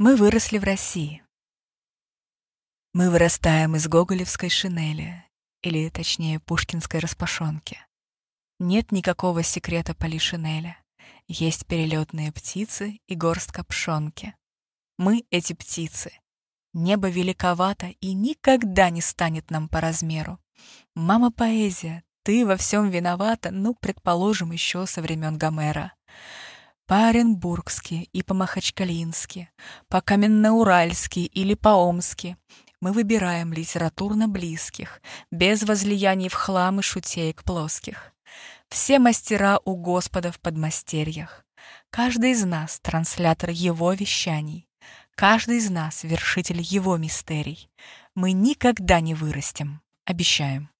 Мы выросли в России. Мы вырастаем из гоголевской шинели, или, точнее, пушкинской распашонки. Нет никакого секрета полишинеля. Есть перелетные птицы и горстка пшонки. Мы — эти птицы. Небо великовато и никогда не станет нам по размеру. Мама поэзия, ты во всем виновата, ну, предположим, еще со времен Гомера. По-оренбургски и по-махачкалински, по-каменноуральски или по-омски мы выбираем литературно близких, без возлияний в хлам и шутеек плоских. Все мастера у Господа в подмастерьях. Каждый из нас — транслятор Его вещаний. Каждый из нас — вершитель Его мистерий. Мы никогда не вырастем, обещаем.